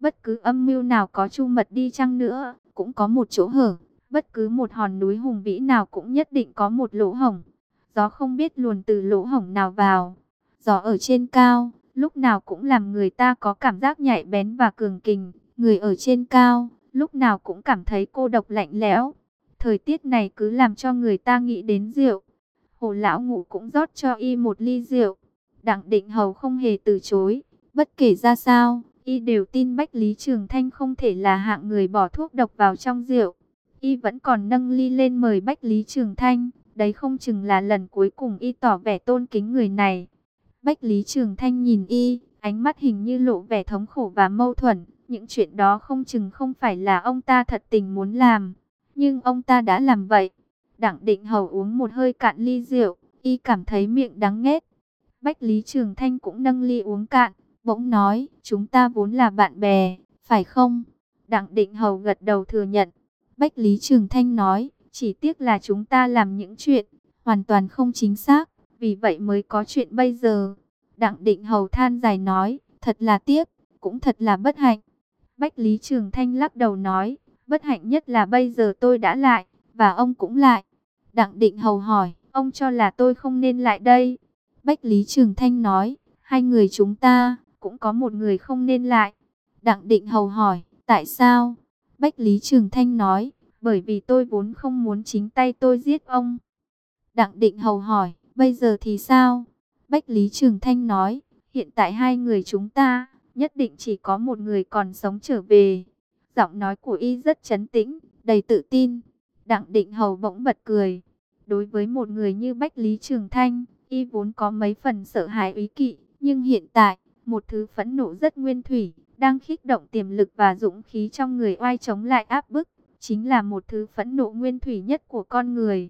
Bất cứ âm mưu nào có chu mật đi chăng nữa, cũng có một chỗ hở. Bất cứ một hòn núi hùng vĩ nào cũng nhất định có một lỗ hổng. Gió không biết luồn từ lỗ hổng nào vào. Gió ở trên cao, lúc nào cũng làm người ta có cảm giác nhạy bén và cường kình. Người ở trên cao, lúc nào cũng cảm thấy cô độc lạnh lẽo. Thời tiết này cứ làm cho người ta nghĩ đến rượu. Hồ lão ngủ cũng rót cho y một ly rượu. Đặng định hầu không hề từ chối. Bất kể ra sao, y đều tin Bách Lý Trường Thanh không thể là hạng người bỏ thuốc độc vào trong rượu. Y vẫn còn nâng ly lên mời Bách Lý Trường Thanh. Đấy không chừng là lần cuối cùng y tỏ vẻ tôn kính người này. Bách Lý Trường Thanh nhìn y, ánh mắt hình như lộ vẻ thống khổ và mâu thuẫn. Những chuyện đó không chừng không phải là ông ta thật tình muốn làm. Nhưng ông ta đã làm vậy. Đặng định hầu uống một hơi cạn ly rượu, y cảm thấy miệng đắng nghét. Bách Lý Trường Thanh cũng nâng ly uống cạn, bỗng nói, chúng ta vốn là bạn bè, phải không? Đặng định hầu gật đầu thừa nhận. Bách Lý Trường Thanh nói, chỉ tiếc là chúng ta làm những chuyện hoàn toàn không chính xác, vì vậy mới có chuyện bây giờ. Đặng định hầu than dài nói, thật là tiếc, cũng thật là bất hạnh. Bách Lý Trường Thanh lắc đầu nói, bất hạnh nhất là bây giờ tôi đã lại, và ông cũng lại. Đặng định hầu hỏi, ông cho là tôi không nên lại đây. Bách Lý Trường Thanh nói, hai người chúng ta, cũng có một người không nên lại. Đặng định hầu hỏi, tại sao? Bách Lý Trường Thanh nói, bởi vì tôi vốn không muốn chính tay tôi giết ông. Đặng định hầu hỏi, bây giờ thì sao? Bách Lý Trường Thanh nói, hiện tại hai người chúng ta, nhất định chỉ có một người còn sống trở về. Giọng nói của y rất chấn tĩnh, đầy tự tin. Đặng định hầu bỗng bật cười. Đối với một người như Bách Lý Trường Thanh, y vốn có mấy phần sợ hãi ý kỵ. Nhưng hiện tại, một thứ phẫn nộ rất nguyên thủy, đang khích động tiềm lực và dũng khí trong người oai chống lại áp bức. Chính là một thứ phẫn nộ nguyên thủy nhất của con người.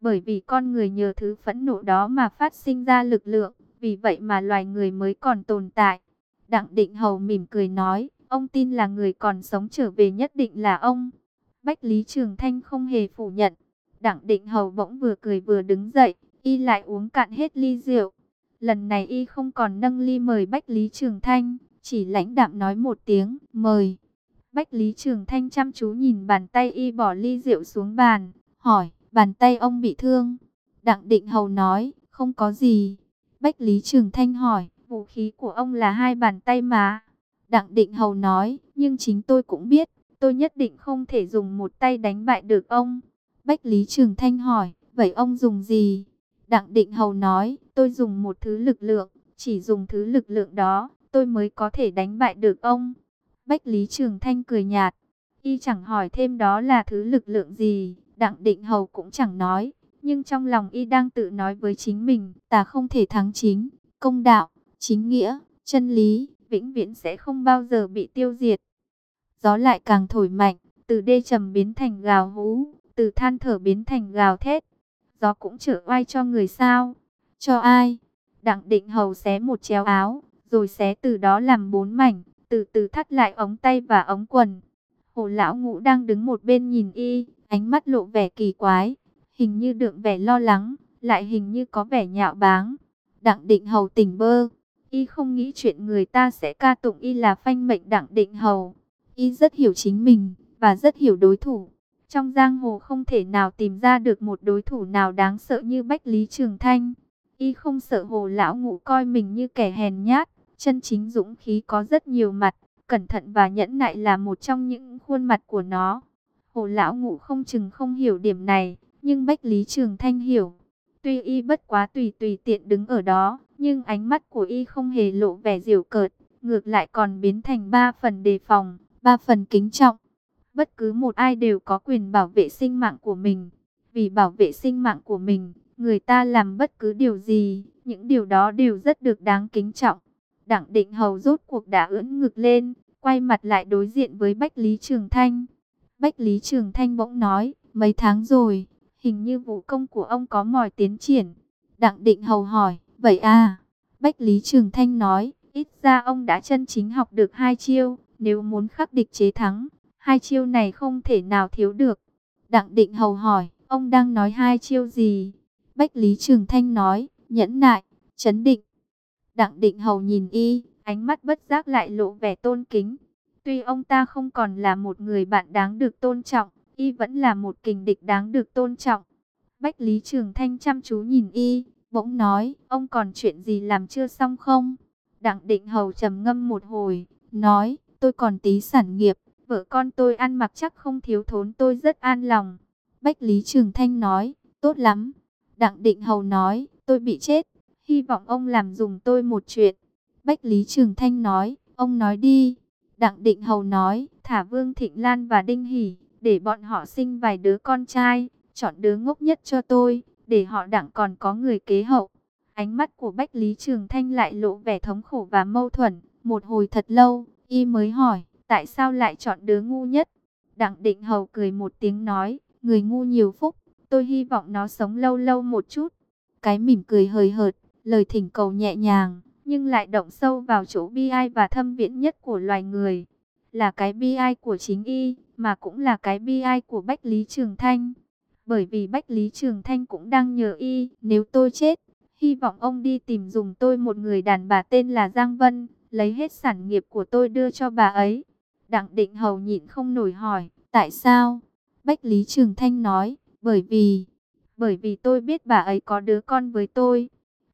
Bởi vì con người nhờ thứ phẫn nộ đó mà phát sinh ra lực lượng, vì vậy mà loài người mới còn tồn tại. Đặng Định Hầu mỉm cười nói, ông tin là người còn sống trở về nhất định là ông. Bách Lý Trường Thanh không hề phủ nhận. Đặng Định Hầu bỗng vừa cười vừa đứng dậy, y lại uống cạn hết ly rượu. Lần này y không còn nâng ly mời Bách Lý Trường Thanh, chỉ lãnh đạm nói một tiếng, mời. Bách Lý Trường Thanh chăm chú nhìn bàn tay y bỏ ly rượu xuống bàn, hỏi, bàn tay ông bị thương. Đặng Định Hầu nói, không có gì. Bách Lý Trường Thanh hỏi, vũ khí của ông là hai bàn tay mà. Đặng Định Hầu nói, nhưng chính tôi cũng biết, tôi nhất định không thể dùng một tay đánh bại được ông. Bách Lý Trường Thanh hỏi, vậy ông dùng gì? Đặng Định Hầu nói, tôi dùng một thứ lực lượng, chỉ dùng thứ lực lượng đó, tôi mới có thể đánh bại được ông. Bách Lý Trường Thanh cười nhạt, y chẳng hỏi thêm đó là thứ lực lượng gì, Đặng Định Hầu cũng chẳng nói, nhưng trong lòng y đang tự nói với chính mình, ta không thể thắng chính, công đạo, chính nghĩa, chân lý, vĩnh viễn sẽ không bao giờ bị tiêu diệt. Gió lại càng thổi mạnh, từ đê trầm biến thành gào hú, từ than thở biến thành gào thét. Gió cũng trở oai cho người sao? Cho ai? Đặng định hầu xé một chéo áo, rồi xé từ đó làm bốn mảnh, từ từ thắt lại ống tay và ống quần. Hồ lão ngũ đang đứng một bên nhìn y, ánh mắt lộ vẻ kỳ quái, hình như đượm vẻ lo lắng, lại hình như có vẻ nhạo báng. Đặng định hầu tỉnh bơ, y không nghĩ chuyện người ta sẽ ca tụng y là phanh mệnh đặng định hầu. Y rất hiểu chính mình, và rất hiểu đối thủ. Trong giang hồ không thể nào tìm ra được một đối thủ nào đáng sợ như Bách Lý Trường Thanh. Y không sợ hồ lão ngụ coi mình như kẻ hèn nhát, chân chính dũng khí có rất nhiều mặt, cẩn thận và nhẫn nại là một trong những khuôn mặt của nó. Hồ lão ngụ không chừng không hiểu điểm này, nhưng Bách Lý Trường Thanh hiểu. Tuy y bất quá tùy tùy tiện đứng ở đó, nhưng ánh mắt của y không hề lộ vẻ diều cợt, ngược lại còn biến thành ba phần đề phòng, ba phần kính trọng. Bất cứ một ai đều có quyền bảo vệ sinh mạng của mình. Vì bảo vệ sinh mạng của mình, người ta làm bất cứ điều gì, những điều đó đều rất được đáng kính trọng. Đặng định hầu rốt cuộc đã ưỡn ngực lên, quay mặt lại đối diện với Bách Lý Trường Thanh. Bách Lý Trường Thanh bỗng nói, mấy tháng rồi, hình như vũ công của ông có mỏi tiến triển. Đặng định hầu hỏi, vậy à? Bách Lý Trường Thanh nói, ít ra ông đã chân chính học được hai chiêu, nếu muốn khắc địch chế thắng, hai chiêu này không thể nào thiếu được. Đặng định hầu hỏi, ông đang nói hai chiêu gì? Bách Lý Trường Thanh nói, nhẫn nại, chấn định. Đặng định hầu nhìn y, ánh mắt bất giác lại lộ vẻ tôn kính. Tuy ông ta không còn là một người bạn đáng được tôn trọng, y vẫn là một kình địch đáng được tôn trọng. Bách Lý Trường Thanh chăm chú nhìn y, bỗng nói, ông còn chuyện gì làm chưa xong không? Đặng Định Hầu trầm ngâm một hồi, nói, tôi còn tí sản nghiệp, vợ con tôi ăn mặc chắc không thiếu thốn tôi rất an lòng. Bách Lý Trường Thanh nói, tốt lắm. Đặng Định Hầu nói, tôi bị chết, hy vọng ông làm dùng tôi một chuyện. Bách Lý Trường Thanh nói, ông nói đi. Đặng Định Hầu nói, thả Vương Thịnh Lan và Đinh Hỷ, để bọn họ sinh vài đứa con trai, chọn đứa ngốc nhất cho tôi, để họ đặng còn có người kế hậu. Ánh mắt của Bách Lý Trường Thanh lại lộ vẻ thống khổ và mâu thuẫn, một hồi thật lâu, y mới hỏi, tại sao lại chọn đứa ngu nhất? Đặng Định Hầu cười một tiếng nói, người ngu nhiều phúc, tôi hy vọng nó sống lâu lâu một chút. Cái mỉm cười hời hợt, lời thỉnh cầu nhẹ nhàng, nhưng lại động sâu vào chỗ bi ai và thâm viễn nhất của loài người. Là cái bi ai của chính y, mà cũng là cái bi ai của Bách Lý Trường Thanh. Bởi vì Bách Lý Trường Thanh cũng đang nhờ y, nếu tôi chết, hy vọng ông đi tìm dùng tôi một người đàn bà tên là Giang Vân, lấy hết sản nghiệp của tôi đưa cho bà ấy. Đặng Định Hầu nhịn không nổi hỏi, tại sao? Bách Lý Trường Thanh nói, bởi vì, bởi vì tôi biết bà ấy có đứa con với tôi.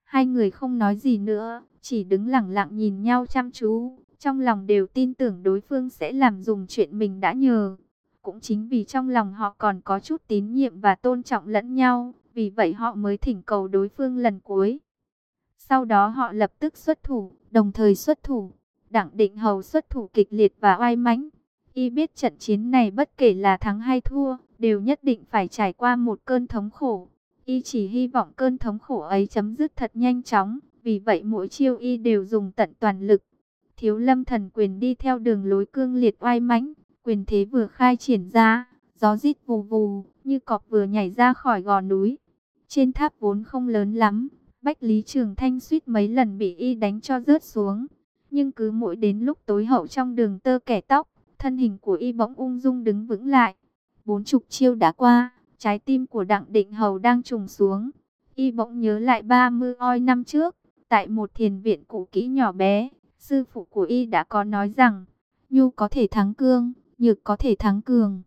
Hai người không nói gì nữa, chỉ đứng lặng lặng nhìn nhau chăm chú, trong lòng đều tin tưởng đối phương sẽ làm dùng chuyện mình đã nhờ. Cũng chính vì trong lòng họ còn có chút tín nhiệm và tôn trọng lẫn nhau, vì vậy họ mới thỉnh cầu đối phương lần cuối. Sau đó họ lập tức xuất thủ, đồng thời xuất thủ. Đặng Định Hầu xuất thủ kịch liệt và oai mãnh. Y biết trận chiến này bất kể là thắng hay thua, đều nhất định phải trải qua một cơn thống khổ. Y chỉ hy vọng cơn thống khổ ấy chấm dứt thật nhanh chóng, vì vậy mỗi chiêu Y đều dùng tận toàn lực. Thiếu lâm thần quyền đi theo đường lối cương liệt oai mãnh, quyền thế vừa khai triển ra, gió rít vù vù, như cọp vừa nhảy ra khỏi gò núi. Trên tháp vốn không lớn lắm, Bách Lý Trường Thanh suýt mấy lần bị y đánh cho rớt xuống. Nhưng cứ mỗi đến lúc tối hậu trong đường tơ kẻ tóc, thân hình của y bỗng ung dung đứng vững lại. Bốn chục chiêu đã qua, trái tim của Đặng Định Hầu đang trùng xuống. Y bỗng nhớ lại ba mươi oi năm trước, tại một thiền viện cũ kỹ nhỏ bé, sư phụ của y đã có nói rằng, nhu có thể thắng cương, nhược có thể thắng cường.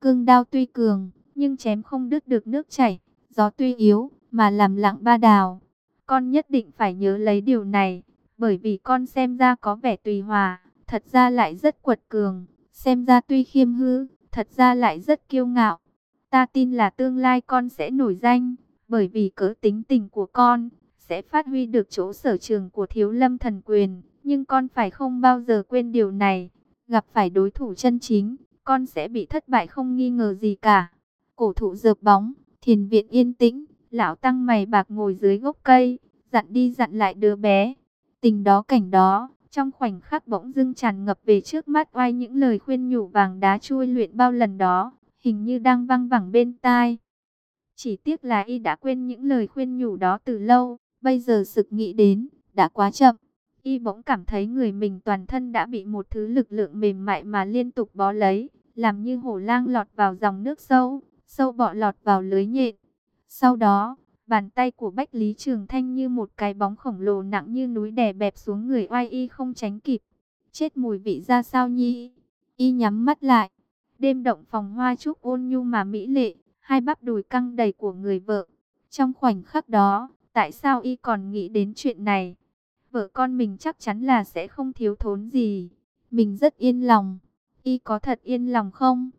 Cương đao tuy cường, nhưng chém không đứt được nước chảy, gió tuy yếu, mà làm lặng ba đào. Con nhất định phải nhớ lấy điều này, bởi vì con xem ra có vẻ tùy hòa, thật ra lại rất quật cường, xem ra tuy khiêm hư, thật ra lại rất kiêu ngạo. Ta tin là tương lai con sẽ nổi danh, bởi vì cỡ tính tình của con, sẽ phát huy được chỗ sở trường của thiếu lâm thần quyền. Nhưng con phải không bao giờ quên điều này, gặp phải đối thủ chân chính, con sẽ bị thất bại không nghi ngờ gì cả. Cổ thụ dợp bóng, thiền viện yên tĩnh, lão tăng mày bạc ngồi dưới gốc cây, dặn đi dặn lại đứa bé. Tình đó cảnh đó, trong khoảnh khắc bỗng dưng tràn ngập về trước mắt oai những lời khuyên nhủ vàng đá chui luyện bao lần đó, hình như đang văng vẳng bên tai. Chỉ tiếc là y đã quên những lời khuyên nhủ đó từ lâu, bây giờ sực nghĩ đến, đã quá chậm. Y bỗng cảm thấy người mình toàn thân đã bị một thứ lực lượng mềm mại mà liên tục bó lấy, làm như hổ lang lọt vào dòng nước sâu, sâu bọ lọt vào lưới nhện. Sau đó, bàn tay của Bách Lý Trường Thanh như một cái bóng khổng lồ nặng như núi đè bẹp xuống người oai y không tránh kịp. Chết mùi vị ra sao nhi? Y nhắm mắt lại. Đêm động phòng hoa trúc ôn nhu mà mỹ lệ, hai bắp đùi căng đầy của người vợ. Trong khoảnh khắc đó, tại sao y còn nghĩ đến chuyện này? Vợ con mình chắc chắn là sẽ không thiếu thốn gì. Mình rất yên lòng. Y có thật yên lòng không?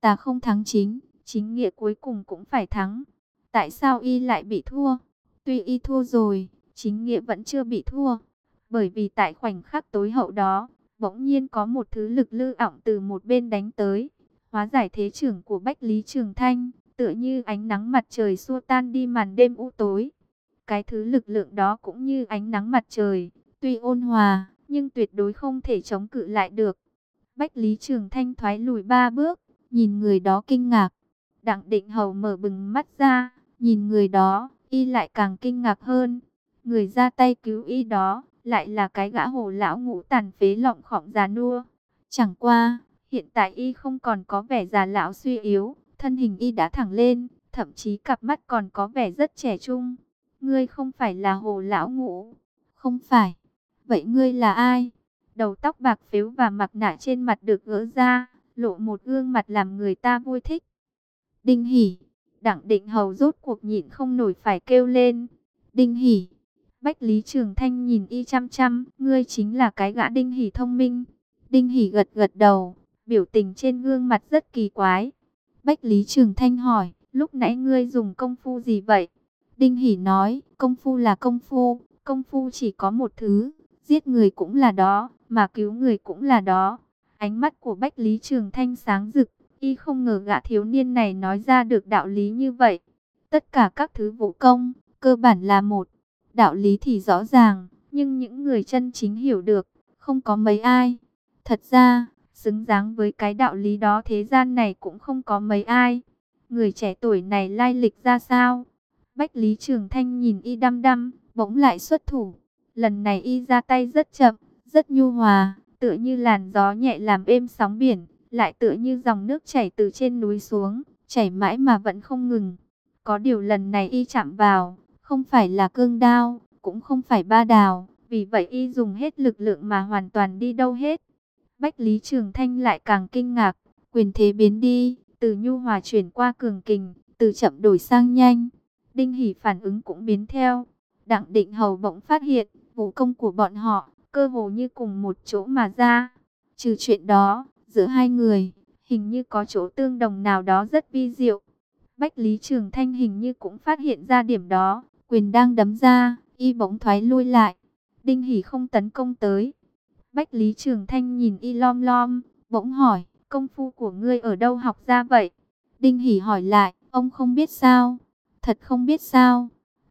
Ta không thắng chính, chính nghĩa cuối cùng cũng phải thắng. Tại sao y lại bị thua? Tuy y thua rồi, chính nghĩa vẫn chưa bị thua. Bởi vì tại khoảnh khắc tối hậu đó, bỗng nhiên có một thứ lực lư ỏng từ một bên đánh tới. Hóa giải thế trưởng của Bách Lý Trường Thanh, tựa như ánh nắng mặt trời xua tan đi màn đêm u tối. Cái thứ lực lượng đó cũng như ánh nắng mặt trời, tuy ôn hòa, nhưng tuyệt đối không thể chống cự lại được. Bách Lý Trường Thanh thoái lùi ba bước, nhìn người đó kinh ngạc. Đặng Định Hầu mở bừng mắt ra, nhìn người đó, y lại càng kinh ngạc hơn. Người ra tay cứu y đó, lại là cái gã hồ lão ngũ tàn phế lọng khỏng già nua. Chẳng qua, hiện tại y không còn có vẻ già lão suy yếu, thân hình y đã thẳng lên, thậm chí cặp mắt còn có vẻ rất trẻ trung. Ngươi không phải là hồ lão ngũ. Không phải. Vậy ngươi là ai? đầu tóc bạc phếu và mặt nạ trên mặt được gỡ ra, lộ một gương mặt làm người ta vui thích. Đinh Hỉ, Đặng Định Hầu rốt cuộc nhịn không nổi phải kêu lên. Đinh Hỉ, Bách Lý Trường Thanh nhìn y chăm chăm, ngươi chính là cái gã Đinh Hỉ thông minh. Đinh Hỉ gật gật đầu, biểu tình trên gương mặt rất kỳ quái. Bách Lý Trường Thanh hỏi, lúc nãy ngươi dùng công phu gì vậy? Đinh Hỉ nói, công phu là công phu, công phu chỉ có một thứ, giết người cũng là đó, mà cứu người cũng là đó. Ánh mắt của Bách Lý Trường Thanh sáng rực, y không ngờ gã thiếu niên này nói ra được đạo lý như vậy. Tất cả các thứ vũ công, cơ bản là một, đạo lý thì rõ ràng, nhưng những người chân chính hiểu được, không có mấy ai. Thật ra, xứng đáng với cái đạo lý đó thế gian này cũng không có mấy ai. Người trẻ tuổi này lai lịch ra sao? Bách Lý Trường Thanh nhìn y đăm đăm, bỗng lại xuất thủ. Lần này y ra tay rất chậm, rất nhu hòa, tựa như làn gió nhẹ làm êm sóng biển, lại tựa như dòng nước chảy từ trên núi xuống, chảy mãi mà vẫn không ngừng. Có điều lần này y chạm vào, không phải là cương đao, cũng không phải ba đào, vì vậy y dùng hết lực lượng mà hoàn toàn đi đâu hết. Bách Lý Trường Thanh lại càng kinh ngạc, quyền thế biến đi, từ nhu hòa chuyển qua cường kình, từ chậm đổi sang nhanh. Đinh Hỷ phản ứng cũng biến theo. Đặng Định Hầu bỗng phát hiện, vũ công của bọn họ, cơ hồ như cùng một chỗ mà ra. Trừ chuyện đó, giữa hai người, hình như có chỗ tương đồng nào đó rất vi diệu. Bách Lý Trường Thanh hình như cũng phát hiện ra điểm đó, quyền đang đấm ra, y bỗng thoái lui lại. Đinh Hỷ không tấn công tới. Bách Lý Trường Thanh nhìn y lom lom, bỗng hỏi, công phu của ngươi ở đâu học ra vậy? Đinh Hỷ hỏi lại, ông không biết sao? Thật không biết sao?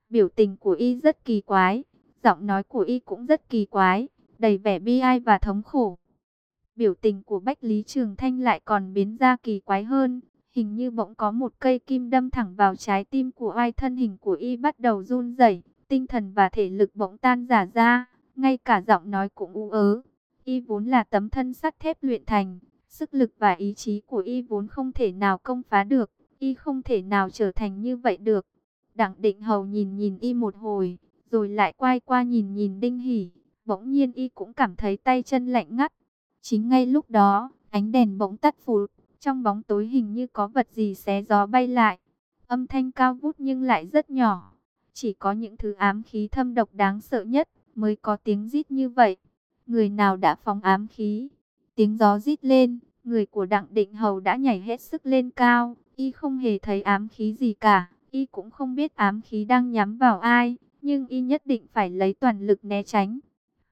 Biểu tình của y rất kỳ quái, giọng nói của y cũng rất kỳ quái, đầy vẻ bi ai và thống khổ. Biểu tình của Bách Lý Trường Thanh lại còn biến ra kỳ quái hơn, hình như bỗng có một cây kim đâm thẳng vào trái tim của ai thân hình của y bắt đầu run rẩy, tinh thần và thể lực bỗng tan rã ra, ngay cả giọng nói cũng u ớ. Y vốn là tấm thân sắt thép luyện thành, sức lực và ý chí của y vốn không thể nào công phá được, y không thể nào trở thành như vậy được. Đặng định hầu nhìn nhìn y một hồi, rồi lại quay qua nhìn nhìn đinh hỉ, bỗng nhiên y cũng cảm thấy tay chân lạnh ngắt. Chính ngay lúc đó, ánh đèn bỗng tắt phụt, trong bóng tối hình như có vật gì xé gió bay lại. Âm thanh cao vút nhưng lại rất nhỏ. Chỉ có những thứ ám khí thâm độc đáng sợ nhất mới có tiếng rít như vậy. Người nào đã phóng ám khí? Tiếng gió rít lên, người của Đặng Định Hầu đã nhảy hết sức lên cao. Y không hề thấy ám khí gì cả. Y cũng không biết ám khí đang nhắm vào ai. Nhưng Y nhất định phải lấy toàn lực né tránh.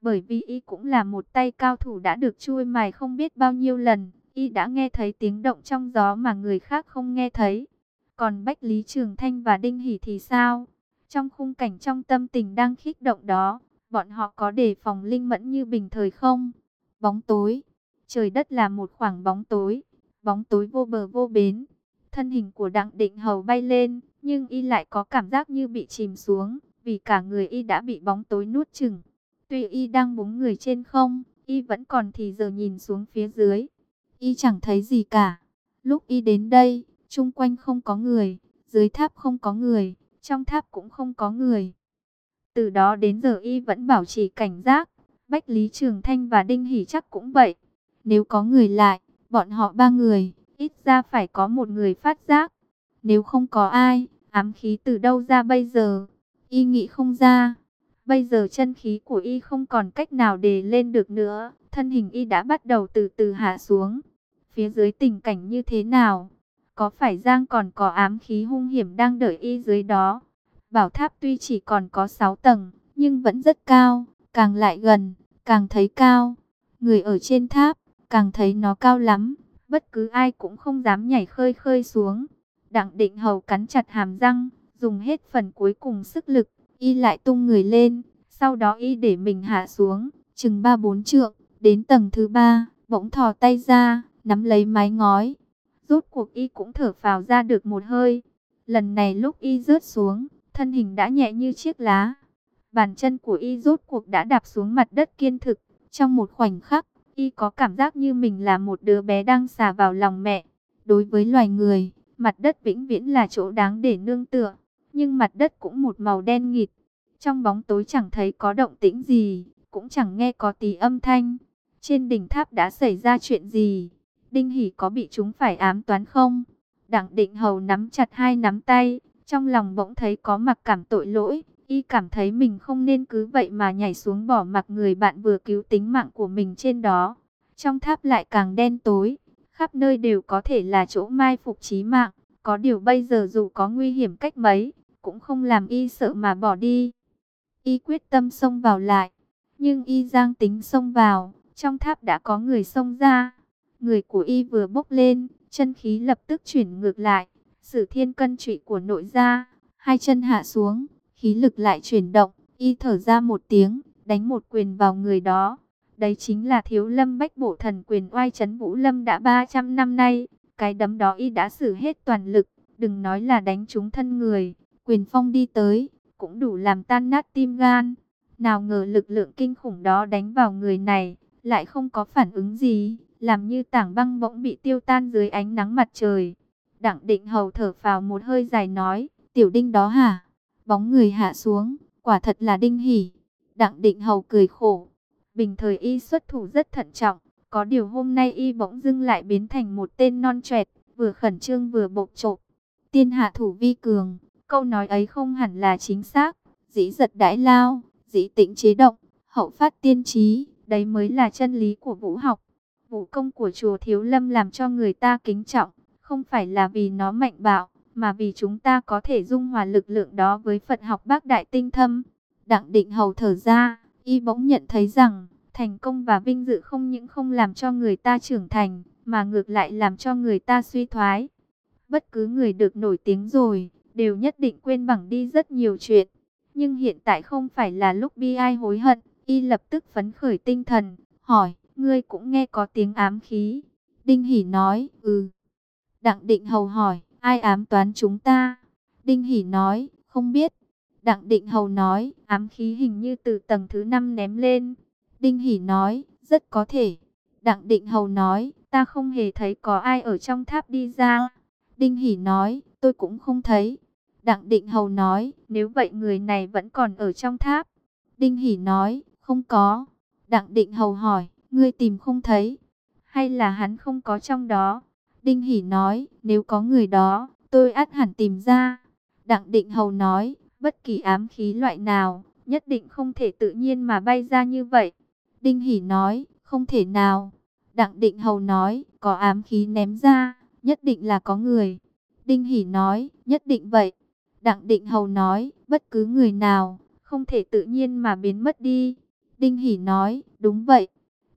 Bởi vì Y cũng là một tay cao thủ đã được chui mài không biết bao nhiêu lần y đã nghe thấy tiếng động trong gió mà người khác không nghe thấy. Còn Bách Lý Trường Thanh và Đinh Hỷ thì sao? Trong khung cảnh trong tâm tình đang khích động đó, bọn họ có đề phòng linh mẫn như bình thời không? Bóng tối, trời đất là một khoảng bóng tối, bóng tối vô bờ vô bến. Thân hình của Đặng Định Hầu bay lên, nhưng y lại có cảm giác như bị chìm xuống, vì cả người y đã bị bóng tối nuốt chừng. Tuy y đang búng người trên không, y vẫn còn thì giờ nhìn xuống phía dưới y chẳng thấy gì cả. Lúc y đến đây, chung quanh không có người, dưới tháp không có người, trong tháp cũng không có người. Từ đó đến giờ y vẫn bảo trì cảnh giác, Bách Lý Trường Thanh và Đinh Hỷ chắc cũng vậy. Nếu có người lại, bọn họ ba người, ít ra phải có một người phát giác. Nếu không có ai, ám khí từ đâu ra bây giờ? Y nghĩ không ra. Bây giờ chân khí của y không còn cách nào để lên được nữa, thân hình y đã bắt đầu từ từ hạ xuống phía dưới tình cảnh như thế nào? Có phải Giang còn có ám khí hung hiểm đang đợi y dưới đó? Bảo tháp tuy chỉ còn có 6 tầng, nhưng vẫn rất cao, càng lại gần, càng thấy cao. Người ở trên tháp, càng thấy nó cao lắm, bất cứ ai cũng không dám nhảy khơi khơi xuống. Đặng định hầu cắn chặt hàm răng, dùng hết phần cuối cùng sức lực, y lại tung người lên, sau đó y để mình hạ xuống, chừng 3-4 trượng, đến tầng thứ ba, bỗng thò tay ra, nắm lấy mái ngói. Rốt cuộc y cũng thở phào ra được một hơi. Lần này lúc y rớt xuống, thân hình đã nhẹ như chiếc lá. Bàn chân của y rốt cuộc đã đạp xuống mặt đất kiên thực. Trong một khoảnh khắc, y có cảm giác như mình là một đứa bé đang xà vào lòng mẹ. Đối với loài người, mặt đất vĩnh viễn là chỗ đáng để nương tựa. Nhưng mặt đất cũng một màu đen nghịt. Trong bóng tối chẳng thấy có động tĩnh gì, cũng chẳng nghe có tí âm thanh. trên đỉnh tháp đã xảy ra chuyện gì? Đinh Hỷ có bị chúng phải ám toán không? Đặng định hầu nắm chặt hai nắm tay, trong lòng bỗng thấy có mặc cảm tội lỗi, y cảm thấy mình không nên cứ vậy mà nhảy xuống bỏ mặc người bạn vừa cứu tính mạng của mình trên đó. Trong tháp lại càng đen tối, khắp nơi đều có thể là chỗ mai phục chí mạng, có điều bây giờ dù có nguy hiểm cách mấy, cũng không làm y sợ mà bỏ đi. Y quyết tâm xông vào lại, nhưng y giang tính xông vào, trong tháp đã có người xông ra. Người của y vừa bốc lên, chân khí lập tức chuyển ngược lại, sử thiên cân trụy của nội gia, hai chân hạ xuống, khí lực lại chuyển động, y thở ra một tiếng, đánh một quyền vào người đó. Đấy chính là thiếu lâm bách bộ thần quyền oai chấn vũ lâm đã 300 năm nay, cái đấm đó y đã sử hết toàn lực, đừng nói là đánh trúng thân người, quyền phong đi tới, cũng đủ làm tan nát tim gan. Nào ngờ lực lượng kinh khủng đó đánh vào người này, lại không có phản ứng gì, làm như tảng băng bỗng bị tiêu tan dưới ánh nắng mặt trời. Đặng định hầu thở vào một hơi dài nói, tiểu đinh đó hả? Bóng người hạ xuống, quả thật là đinh hỉ. Đặng định hầu cười khổ. Bình thời y xuất thủ rất thận trọng, có điều hôm nay y bỗng dưng lại biến thành một tên non trẻ, vừa khẩn trương vừa bộc trộm. Tiên hạ thủ vi cường, câu nói ấy không hẳn là chính xác. Dĩ giật đãi lao, dĩ tĩnh chế động, hậu phát tiên trí, đấy mới là chân lý của vũ học. Vũ công của chùa Thiếu Lâm làm cho người ta kính trọng, không phải là vì nó mạnh bạo, mà vì chúng ta có thể dung hòa lực lượng đó với Phật học bác đại tinh thâm. Đặng định hầu thở ra, y bỗng nhận thấy rằng, thành công và vinh dự không những không làm cho người ta trưởng thành, mà ngược lại làm cho người ta suy thoái. Bất cứ người được nổi tiếng rồi, đều nhất định quên bằng đi rất nhiều chuyện. Nhưng hiện tại không phải là lúc bi ai hối hận, y lập tức phấn khởi tinh thần, hỏi, ngươi cũng nghe có tiếng ám khí. Đinh Hỷ nói, ừ. Đặng Định Hầu hỏi, ai ám toán chúng ta? Đinh Hỷ nói, không biết. Đặng Định Hầu nói, ám khí hình như từ tầng thứ 5 ném lên. Đinh Hỷ nói, rất có thể. Đặng Định Hầu nói, ta không hề thấy có ai ở trong tháp đi ra. Đinh Hỷ nói, tôi cũng không thấy. Đặng Định Hầu nói, nếu vậy người này vẫn còn ở trong tháp. Đinh Hỷ nói, không có. Đặng Định Hầu hỏi, ngươi tìm không thấy, hay là hắn không có trong đó? Đinh Hỷ nói, nếu có người đó, tôi ắt hẳn tìm ra. Đặng Định Hầu nói, bất kỳ ám khí loại nào, nhất định không thể tự nhiên mà bay ra như vậy. Đinh Hỷ nói, không thể nào. Đặng Định Hầu nói, có ám khí ném ra, nhất định là có người. Đinh Hỷ nói, nhất định vậy. Đặng Định Hầu nói, bất cứ người nào, không thể tự nhiên mà biến mất đi. Đinh Hỷ nói, đúng vậy.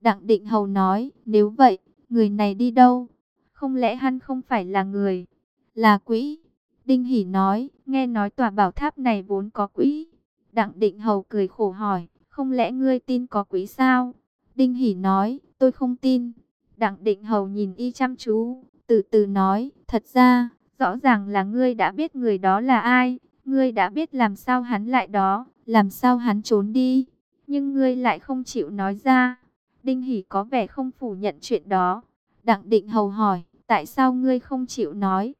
Đặng Định Hầu nói, nếu vậy, người này đi đâu? Không lẽ hắn không phải là người, là quỹ? Đinh Hỷ nói, nghe nói tòa bảo tháp này vốn có quỹ. Đặng Định Hầu cười khổ hỏi, không lẽ ngươi tin có quỹ sao? Đinh Hỷ nói, tôi không tin. Đặng Định Hầu nhìn y chăm chú, từ từ nói, thật ra, rõ ràng là ngươi đã biết người đó là ai, ngươi đã biết làm sao hắn lại đó, làm sao hắn trốn đi, nhưng ngươi lại không chịu nói ra. Đinh Hỷ có vẻ không phủ nhận chuyện đó. Đặng Định Hầu hỏi, tại sao ngươi không chịu nói?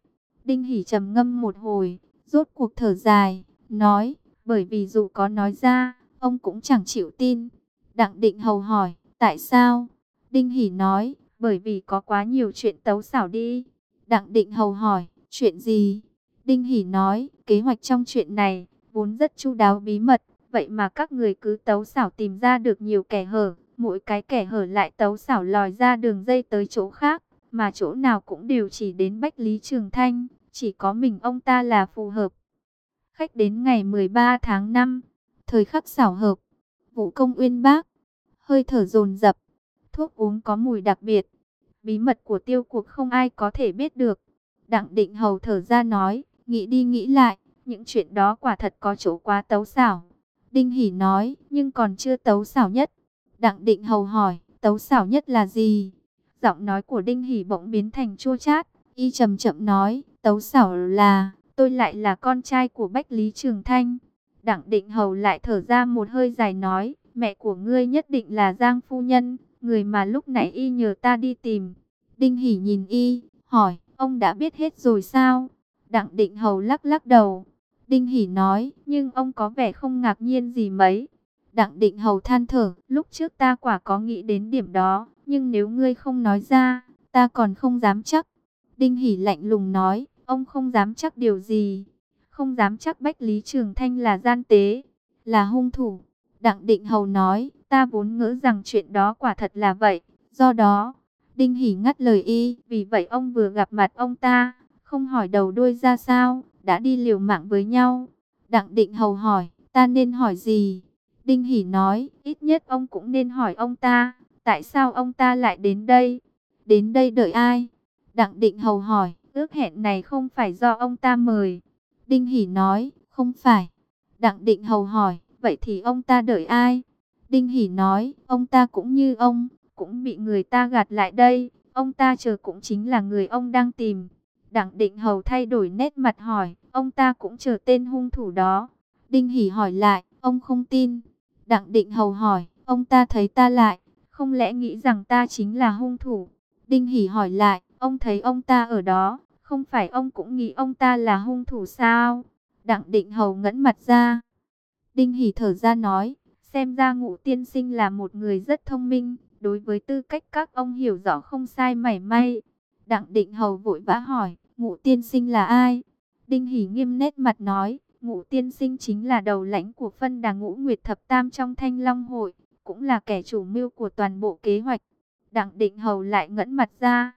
Đinh Hỷ trầm ngâm một hồi, rốt cuộc thở dài, nói, bởi vì dù có nói ra, ông cũng chẳng chịu tin. Đặng Định Hầu hỏi, tại sao? Đinh Hỷ nói, bởi vì có quá nhiều chuyện tấu xảo đi. Đặng Định Hầu hỏi, chuyện gì? Đinh Hỷ nói, kế hoạch trong chuyện này, vốn rất chu đáo bí mật, vậy mà các người cứ tấu xảo tìm ra được nhiều kẻ hở mỗi cái kẻ hở lại tấu xảo lòi ra đường dây tới chỗ khác, mà chỗ nào cũng đều chỉ đến Bách Lý Trường Thanh, chỉ có mình ông ta là phù hợp. Khách đến ngày 13 tháng 5, thời khắc xảo hợp, vũ công uyên bác, hơi thở dồn dập, thuốc uống có mùi đặc biệt, bí mật của tiêu cuộc không ai có thể biết được. Đặng định hầu thở ra nói, nghĩ đi nghĩ lại, những chuyện đó quả thật có chỗ quá tấu xảo. Đinh Hỷ nói, nhưng còn chưa tấu xảo nhất. Đặng định hầu hỏi, tấu xảo nhất là gì? Giọng nói của Đinh Hỷ bỗng biến thành chua chát, y chậm chậm nói, tấu xảo là, tôi lại là con trai của Bách Lý Trường Thanh. Đặng định hầu lại thở ra một hơi dài nói, mẹ của ngươi nhất định là Giang Phu Nhân, người mà lúc nãy y nhờ ta đi tìm. Đinh Hỷ nhìn y, hỏi, ông đã biết hết rồi sao? Đặng định hầu lắc lắc đầu. Đinh Hỷ nói, nhưng ông có vẻ không ngạc nhiên gì mấy. Đặng định hầu than thở, lúc trước ta quả có nghĩ đến điểm đó, nhưng nếu ngươi không nói ra, ta còn không dám chắc. Đinh Hỷ lạnh lùng nói, ông không dám chắc điều gì. Không dám chắc Bách Lý Trường Thanh là gian tế, là hung thủ. Đặng Định Hầu nói, ta vốn ngỡ rằng chuyện đó quả thật là vậy. Do đó, Đinh Hỷ ngắt lời y, vì vậy ông vừa gặp mặt ông ta, không hỏi đầu đuôi ra sao, đã đi liều mạng với nhau. Đặng Định Hầu hỏi, ta nên hỏi gì? Đinh Hỷ nói, ít nhất ông cũng nên hỏi ông ta, tại sao ông ta lại đến đây? Đến đây đợi ai? Đặng Định Hầu hỏi, ước hẹn này không phải do ông ta mời. Đinh Hỷ nói, không phải. Đặng Định Hầu hỏi, vậy thì ông ta đợi ai? Đinh Hỷ nói, ông ta cũng như ông, cũng bị người ta gạt lại đây. Ông ta chờ cũng chính là người ông đang tìm. Đặng Định Hầu thay đổi nét mặt hỏi, ông ta cũng chờ tên hung thủ đó. Đinh Hỷ hỏi lại, ông không tin. Đặng Định Hầu hỏi, ông ta thấy ta lại, không lẽ nghĩ rằng ta chính là hung thủ? Đinh Hỷ hỏi lại, ông thấy ông ta ở đó, không phải ông cũng nghĩ ông ta là hung thủ sao? Đặng Định Hầu ngẫn mặt ra. Đinh Hỷ thở ra nói, xem ra ngụ tiên sinh là một người rất thông minh, đối với tư cách các ông hiểu rõ không sai mảy may. Đặng Định Hầu vội vã hỏi, ngụ tiên sinh là ai? Đinh hỉ nghiêm nét mặt nói, ngụ tiên sinh chính là đầu lãnh của phân đà ngũ Nguyệt Thập Tam trong Thanh Long Hội, cũng là kẻ chủ mưu của toàn bộ kế hoạch. Đặng Định Hầu lại ngẫn mặt ra.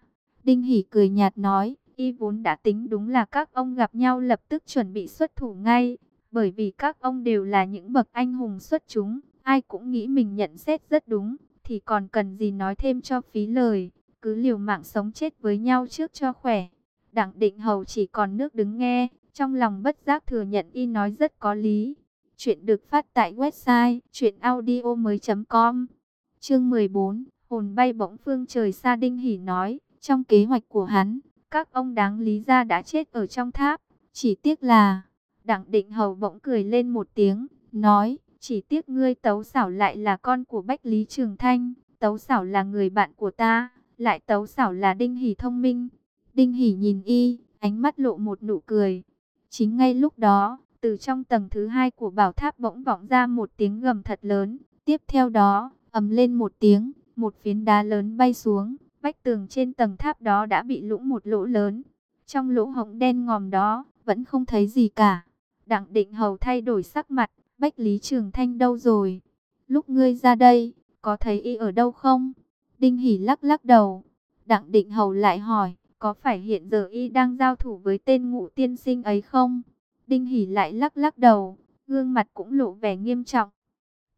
Đinh hỉ cười nhạt nói, y vốn đã tính đúng là các ông gặp nhau lập tức chuẩn bị xuất thủ ngay, bởi vì các ông đều là những bậc anh hùng xuất chúng, ai cũng nghĩ mình nhận xét rất đúng, thì còn cần gì nói thêm cho phí lời, cứ liều mạng sống chết với nhau trước cho khỏe. Đặng Định Hầu chỉ còn nước đứng nghe, trong lòng bất giác thừa nhận y nói rất có lý. Chuyện được phát tại website chuyenaudio.com Chương 14 Hồn bay bỗng phương trời xa Đinh hỉ nói, trong kế hoạch của hắn, các ông đáng lý ra đã chết ở trong tháp. Chỉ tiếc là, đặng định hầu bỗng cười lên một tiếng, nói, chỉ tiếc ngươi tấu xảo lại là con của Bách Lý Trường Thanh, tấu xảo là người bạn của ta, lại tấu xảo là Đinh Hỷ thông minh. Đinh Hỷ nhìn y, ánh mắt lộ một nụ cười. Chính ngay lúc đó, từ trong tầng thứ hai của bảo tháp bỗng vọng ra một tiếng gầm thật lớn. Tiếp theo đó, ầm lên một tiếng, một phiến đá lớn bay xuống, vách tường trên tầng tháp đó đã bị lũng một lỗ lớn. Trong lỗ hổng đen ngòm đó, vẫn không thấy gì cả. Đặng định hầu thay đổi sắc mặt, Bách Lý Trường Thanh đâu rồi? Lúc ngươi ra đây, có thấy y ở đâu không? Đinh Hỷ lắc lắc đầu. Đặng định hầu lại hỏi, có phải hiện giờ y đang giao thủ với tên ngụ tiên sinh ấy không? Đinh Hỷ lại lắc lắc đầu, gương mặt cũng lộ vẻ nghiêm trọng.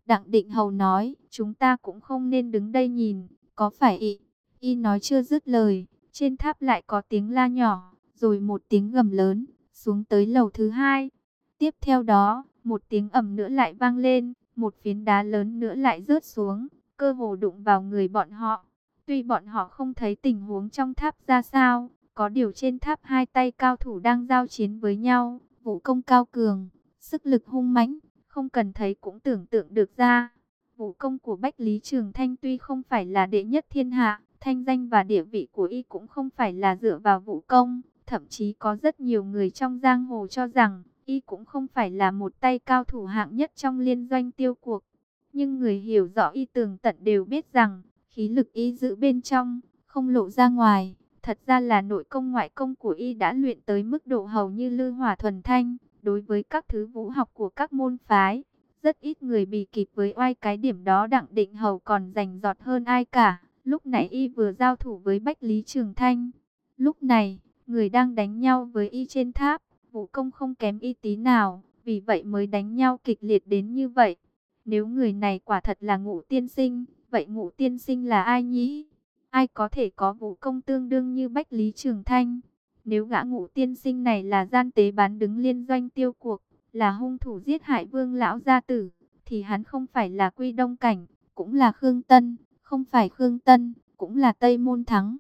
Đặng Định Hầu nói, chúng ta cũng không nên đứng đây nhìn, có phải y? Y nói chưa dứt lời, trên tháp lại có tiếng la nhỏ, rồi một tiếng gầm lớn, xuống tới lầu thứ hai. Tiếp theo đó, một tiếng ầm nữa lại vang lên, một phiến đá lớn nữa lại rớt xuống, cơ hồ đụng vào người bọn họ. Tuy bọn họ không thấy tình huống trong tháp ra sao, có điều trên tháp hai tay cao thủ đang giao chiến với nhau, vũ công cao cường, sức lực hung mãnh, không cần thấy cũng tưởng tượng được ra. Vũ công của Bách Lý Trường Thanh tuy không phải là đệ nhất thiên hạ, thanh danh và địa vị của y cũng không phải là dựa vào vũ công, thậm chí có rất nhiều người trong giang hồ cho rằng y cũng không phải là một tay cao thủ hạng nhất trong liên doanh tiêu cuộc. Nhưng người hiểu rõ y tường tận đều biết rằng, khí lực y giữ bên trong, không lộ ra ngoài. Thật ra là nội công ngoại công của y đã luyện tới mức độ hầu như lư hỏa thuần thanh. Đối với các thứ vũ học của các môn phái, rất ít người bị kịp với oai cái điểm đó đặng định hầu còn rành giọt hơn ai cả. Lúc nãy y vừa giao thủ với Bách Lý Trường Thanh. Lúc này, người đang đánh nhau với y trên tháp, vũ công không kém y tí nào, vì vậy mới đánh nhau kịch liệt đến như vậy. Nếu người này quả thật là ngũ tiên sinh, vậy ngũ tiên sinh là ai nhỉ? Ai có thể có vũ công tương đương như Bách Lý Trường Thanh? Nếu gã ngũ tiên sinh này là gian tế bán đứng liên doanh tiêu cuộc, là hung thủ giết hại vương lão gia tử, thì hắn không phải là Quy Đông Cảnh, cũng là Khương Tân, không phải Khương Tân, cũng là Tây Môn Thắng.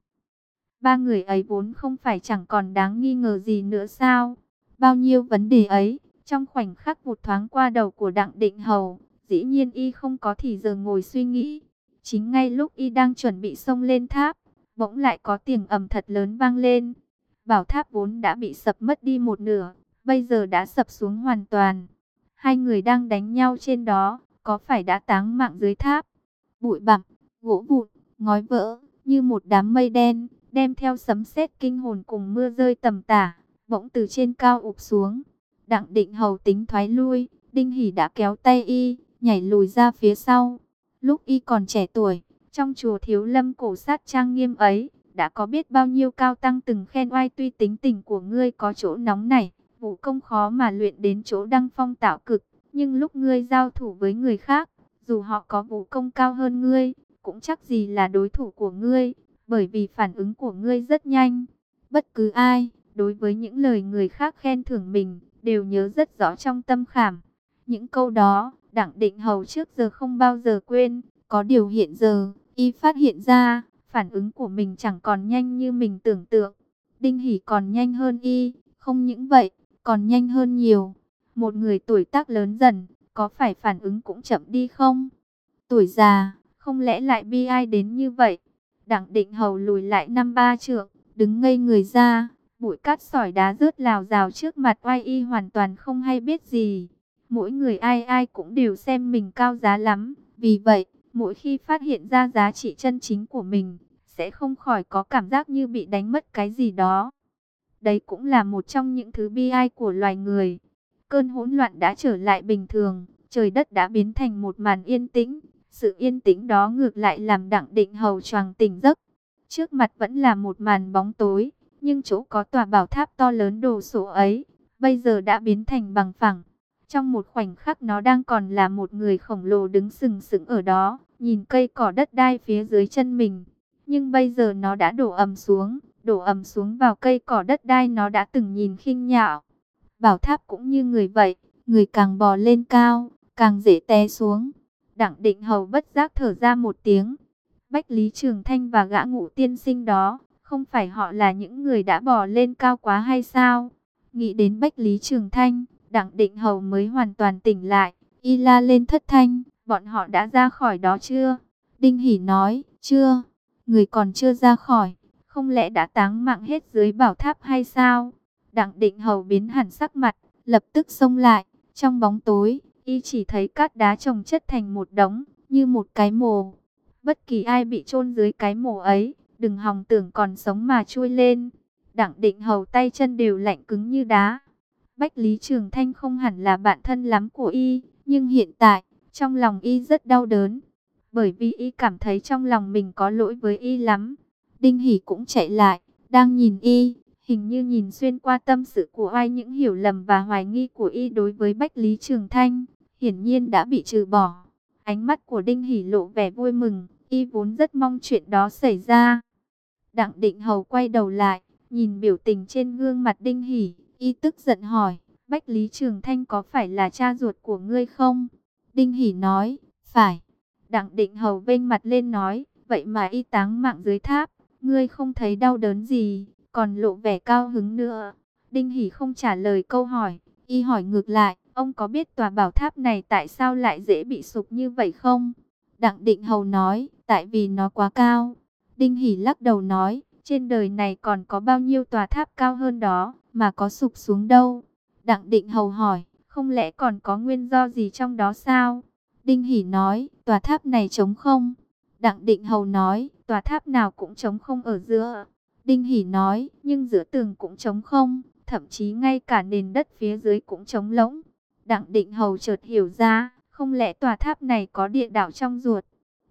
Ba người ấy vốn không phải chẳng còn đáng nghi ngờ gì nữa sao? Bao nhiêu vấn đề ấy, trong khoảnh khắc một thoáng qua đầu của Đặng Định Hầu, dĩ nhiên y không có thì giờ ngồi suy nghĩ. Chính ngay lúc y đang chuẩn bị xông lên tháp, bỗng lại có tiếng ầm thật lớn vang lên. Bảo tháp vốn đã bị sập mất đi một nửa, bây giờ đã sập xuống hoàn toàn. Hai người đang đánh nhau trên đó, có phải đã táng mạng dưới tháp? Bụi bặm, gỗ vụn, ngói vỡ, như một đám mây đen, đem theo sấm sét kinh hồn cùng mưa rơi tầm tả, bỗng từ trên cao ụp xuống. Đặng định hầu tính thoái lui, Đinh Hỷ đã kéo tay y, nhảy lùi ra phía sau. Lúc y còn trẻ tuổi, trong chùa thiếu lâm cổ sát trang nghiêm ấy, đã có biết bao nhiêu cao tăng từng khen oai tuy tính tình của ngươi có chỗ nóng này, vũ công khó mà luyện đến chỗ đăng phong tạo cực, nhưng lúc ngươi giao thủ với người khác, dù họ có vũ công cao hơn ngươi, cũng chắc gì là đối thủ của ngươi, bởi vì phản ứng của ngươi rất nhanh. Bất cứ ai, đối với những lời người khác khen thưởng mình, đều nhớ rất rõ trong tâm khảm. Những câu đó, Đặng Định Hầu trước giờ không bao giờ quên, có điều hiện giờ, y phát hiện ra, phản ứng của mình chẳng còn nhanh như mình tưởng tượng. Đinh Hỷ còn nhanh hơn y, không những vậy, còn nhanh hơn nhiều. Một người tuổi tác lớn dần, có phải phản ứng cũng chậm đi không? Tuổi già, không lẽ lại bi ai đến như vậy? Đặng định hầu lùi lại năm ba trượng, đứng ngây người ra, bụi cát sỏi đá rớt lào rào trước mặt oai y hoàn toàn không hay biết gì. Mỗi người ai ai cũng đều xem mình cao giá lắm, vì vậy, mỗi khi phát hiện ra giá trị chân chính của mình, sẽ không khỏi có cảm giác như bị đánh mất cái gì đó. Đấy cũng là một trong những thứ bi ai của loài người. Cơn hỗn loạn đã trở lại bình thường, trời đất đã biến thành một màn yên tĩnh. Sự yên tĩnh đó ngược lại làm đặng định hầu choàng tỉnh giấc. Trước mặt vẫn là một màn bóng tối, nhưng chỗ có tòa bảo tháp to lớn đồ sộ ấy, bây giờ đã biến thành bằng phẳng. Trong một khoảnh khắc nó đang còn là một người khổng lồ đứng sừng sững ở đó, nhìn cây cỏ đất đai phía dưới chân mình. Nhưng bây giờ nó đã đổ ầm xuống, đổ ầm xuống vào cây cỏ đất đai nó đã từng nhìn khinh nhạo. Bảo tháp cũng như người vậy, người càng bò lên cao, càng dễ té xuống. Đặng định hầu bất giác thở ra một tiếng. Bách Lý Trường Thanh và gã ngụ tiên sinh đó, không phải họ là những người đã bò lên cao quá hay sao? Nghĩ đến Bách Lý Trường Thanh, Đặng định hầu mới hoàn toàn tỉnh lại. Y la lên thất thanh, bọn họ đã ra khỏi đó chưa? Đinh Hỷ nói, chưa, người còn chưa ra khỏi, không lẽ đã táng mạng hết dưới bảo tháp hay sao? Đặng định hầu biến hẳn sắc mặt, lập tức xông lại, trong bóng tối, y chỉ thấy cát đá trồng chất thành một đống, như một cái mồ. Bất kỳ ai bị chôn dưới cái mồ ấy, đừng hòng tưởng còn sống mà chui lên. Đặng định hầu tay chân đều lạnh cứng như đá. Bách Lý Trường Thanh không hẳn là bạn thân lắm của y, nhưng hiện tại, trong lòng y rất đau đớn. Bởi vì y cảm thấy trong lòng mình có lỗi với y lắm. Đinh Hỷ cũng chạy lại, đang nhìn y, hình như nhìn xuyên qua tâm sự của ai những hiểu lầm và hoài nghi của y đối với Bách Lý Trường Thanh, hiển nhiên đã bị trừ bỏ. Ánh mắt của Đinh Hỷ lộ vẻ vui mừng, y vốn rất mong chuyện đó xảy ra. Đặng Định Hầu quay đầu lại, nhìn biểu tình trên gương mặt Đinh hỉ y tức giận hỏi, Bách Lý Trường Thanh có phải là cha ruột của ngươi không? Đinh hỉ nói, phải. Đặng Định Hầu vênh mặt lên nói, vậy mà y táng mạng dưới tháp, ngươi không thấy đau đớn gì, còn lộ vẻ cao hứng nữa. Đinh hỉ không trả lời câu hỏi, y hỏi ngược lại, ông có biết tòa bảo tháp này tại sao lại dễ bị sụp như vậy không? Đặng Định Hầu nói, tại vì nó quá cao. Đinh Hỷ lắc đầu nói, trên đời này còn có bao nhiêu tòa tháp cao hơn đó, mà có sụp xuống đâu. Đặng Định Hầu hỏi, không lẽ còn có nguyên do gì trong đó sao? Đinh Hỷ nói, tòa tháp này trống không? Đặng Định Hầu nói, tòa tháp nào cũng trống không ở giữa. Đinh Hỷ nói, nhưng giữa tường cũng trống không, thậm chí ngay cả nền đất phía dưới cũng trống lỗng. Đặng Định Hầu chợt hiểu ra, không lẽ tòa tháp này có địa đạo trong ruột?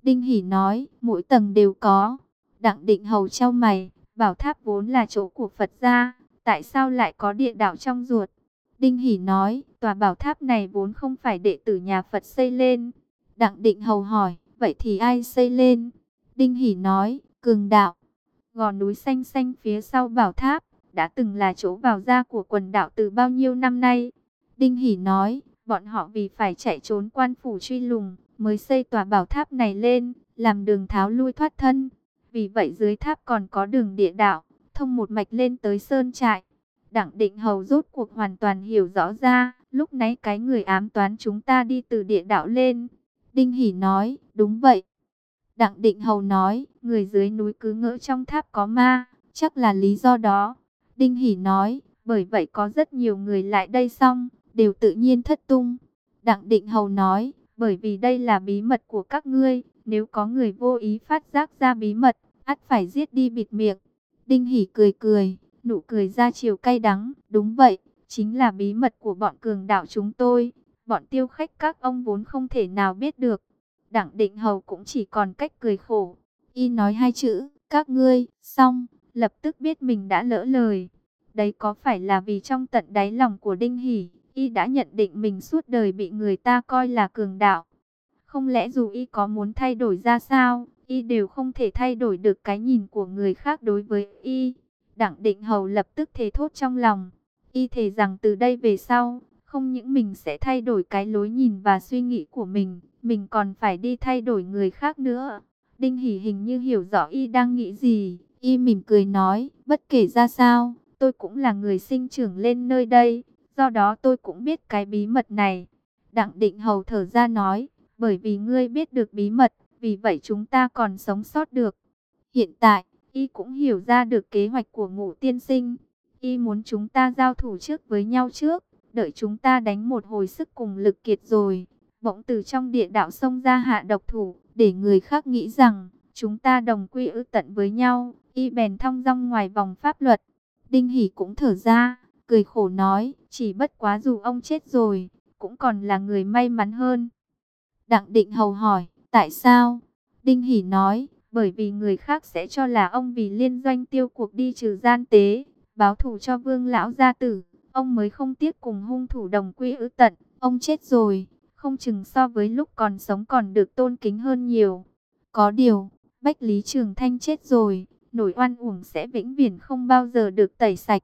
Đinh Hỷ nói, mỗi tầng đều có. Đặng Định Hầu trao mày, bảo tháp vốn là chỗ của Phật gia, tại sao lại có địa đạo trong ruột? Đinh Hỷ nói, tòa bảo tháp này vốn không phải đệ tử nhà Phật xây lên. Đặng Định Hầu hỏi, vậy thì ai xây lên? Đinh Hỷ nói, cường đạo. Gò núi xanh xanh phía sau bảo tháp, đã từng là chỗ vào ra của quần đạo từ bao nhiêu năm nay. Đinh Hỷ nói, bọn họ vì phải chạy trốn quan phủ truy lùng, mới xây tòa bảo tháp này lên, làm đường tháo lui thoát thân. Vì vậy dưới tháp còn có đường địa đạo, thông một mạch lên tới sơn trại. Đặng định hầu rốt cuộc hoàn toàn hiểu rõ ra, lúc nãy cái người ám toán chúng ta đi từ địa đạo lên. Đinh Hỷ nói, đúng vậy. Đặng định hầu nói, người dưới núi cứ ngỡ trong tháp có ma, chắc là lý do đó. Đinh Hỷ nói, bởi vậy có rất nhiều người lại đây xong, đều tự nhiên thất tung. Đặng định hầu nói, bởi vì đây là bí mật của các ngươi, nếu có người vô ý phát giác ra bí mật, ắt phải giết đi bịt miệng. Đinh Hỉ cười cười, nụ cười ra chiều cay đắng, đúng vậy, chính là bí mật của bọn cường đạo chúng tôi, bọn tiêu khách các ông vốn không thể nào biết được. Đảng định hầu cũng chỉ còn cách cười khổ, y nói hai chữ, các ngươi, xong, lập tức biết mình đã lỡ lời. Đấy có phải là vì trong tận đáy lòng của Đinh Hỷ, y đã nhận định mình suốt đời bị người ta coi là cường đạo. Không lẽ dù y có muốn thay đổi ra sao, y đều không thể thay đổi được cái nhìn của người khác đối với y. Đặng định hầu lập tức thề thốt trong lòng. Y thề rằng từ đây về sau, không những mình sẽ thay đổi cái lối nhìn và suy nghĩ của mình, mình còn phải đi thay đổi người khác nữa. Đinh Hỉ hình như hiểu rõ y đang nghĩ gì, y mỉm cười nói, bất kể ra sao, tôi cũng là người sinh trưởng lên nơi đây, do đó tôi cũng biết cái bí mật này. Đặng định hầu thở ra nói, bởi vì ngươi biết được bí mật, vì vậy chúng ta còn sống sót được. Hiện tại, y cũng hiểu ra được kế hoạch của ngũ tiên sinh. Y muốn chúng ta giao thủ trước với nhau trước, đợi chúng ta đánh một hồi sức cùng lực kiệt rồi. Bỗng từ trong địa đạo sông ra hạ độc thủ, để người khác nghĩ rằng chúng ta đồng quy ư tận với nhau. Y bèn thong dong ngoài vòng pháp luật. Đinh Hỷ cũng thở ra, cười khổ nói, chỉ bất quá dù ông chết rồi, cũng còn là người may mắn hơn. Đặng định hầu hỏi, tại sao? Đinh Hỷ nói, bởi vì người khác sẽ cho là ông vì liên doanh tiêu cuộc đi trừ gian tế, báo thù cho vương lão gia tử, ông mới không tiếc cùng hung thủ đồng quy ư tận, ông chết rồi, không chừng so với lúc còn sống còn được tôn kính hơn nhiều. Có điều, Bách Lý Trường Thanh chết rồi, nổi oan uổng sẽ vĩnh viễn không bao giờ được tẩy sạch.